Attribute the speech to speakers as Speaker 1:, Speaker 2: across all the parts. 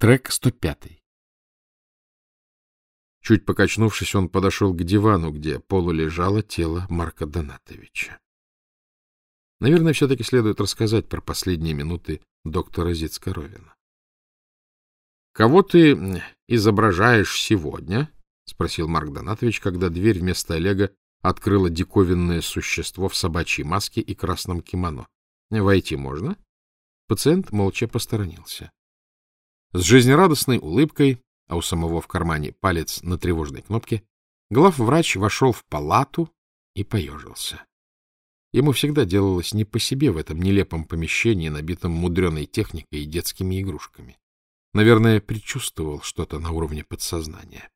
Speaker 1: Трек 105. Чуть покачнувшись, он подошел к дивану, где полулежало тело Марка Донатовича. Наверное, все-таки следует рассказать про последние минуты доктора Зицкоровина. — Кого ты изображаешь сегодня? — спросил Марк Донатович, когда дверь вместо Олега открыла диковинное существо в собачьей маске и красном кимоно. — Войти можно? Пациент молча посторонился. С жизнерадостной улыбкой, а у самого в кармане палец на тревожной кнопке, главврач вошел в палату и поежился. Ему всегда делалось не по себе в этом нелепом помещении, набитом мудреной техникой и детскими игрушками. Наверное, предчувствовал что-то на уровне подсознания.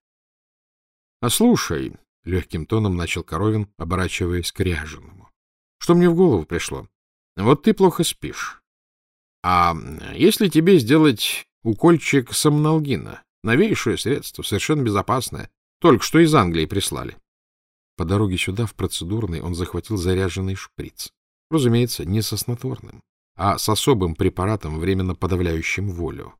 Speaker 1: — А слушай, — легким тоном начал Коровин, оборачиваясь к ряженому, — что мне в голову пришло? Вот ты плохо спишь. А если тебе сделать Укольчик сомналгина. Новейшее средство, совершенно безопасное. Только что из Англии прислали. По дороге сюда, в процедурный, он захватил заряженный шприц. Разумеется, не со снотворным, а с особым препаратом, временно подавляющим волю.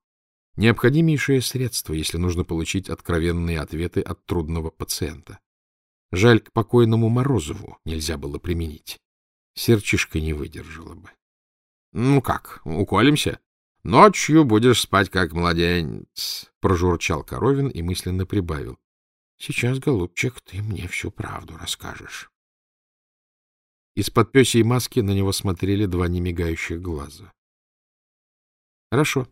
Speaker 1: Необходимейшее средство, если нужно получить откровенные ответы от трудного пациента. Жаль, к покойному Морозову нельзя было применить. Серчишка не выдержала бы. — Ну как, уколемся? — Ночью будешь спать, как младенец, — прожурчал Коровин и мысленно прибавил. — Сейчас, голубчик, ты мне всю правду расскажешь. Из-под пёсей маски на него смотрели два немигающих глаза. — Хорошо.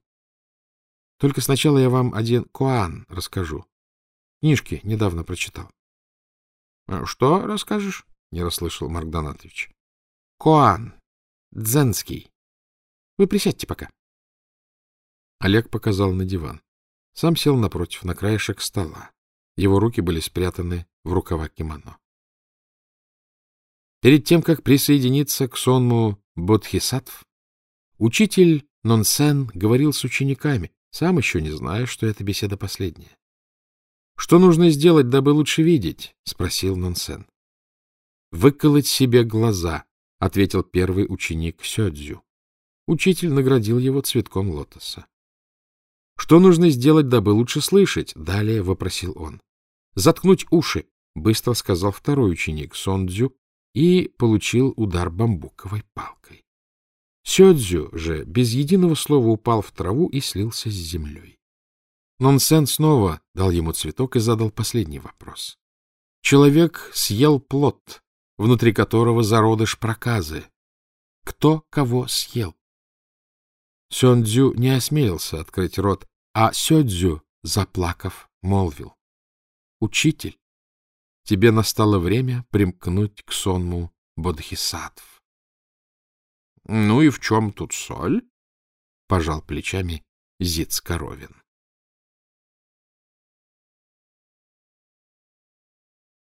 Speaker 1: Только сначала я вам один Коан расскажу. Книжки недавно прочитал. — Что расскажешь? — не расслышал Марк Донатович. — Коан. Дзенский. Вы присядьте пока. Олег показал на диван. Сам сел напротив, на краешек стола. Его руки были спрятаны в рукава кимоно. Перед тем, как присоединиться к сонму бодхисаттв, учитель Нонсен говорил с учениками, сам еще не зная, что эта беседа последняя. — Что нужно сделать, дабы лучше видеть? — спросил Нонсен. — Выколоть себе глаза, — ответил первый ученик Сёдзю. Учитель наградил его цветком лотоса. Что нужно сделать, дабы лучше слышать? Далее вопросил он. Заткнуть уши, быстро сказал второй ученик Сондзю и получил удар бамбуковой палкой. Сёдзю же без единого слова упал в траву и слился с землей. Нонсен снова дал ему цветок и задал последний вопрос. Человек съел плод, внутри которого зародыш проказы. Кто кого съел? Сёндзю не осмелился открыть рот, а Сёдзю, заплакав, молвил. — Учитель, тебе настало время примкнуть к сонму бодхисаттв. — Ну и в чем тут соль? — пожал плечами Зиц Коровин.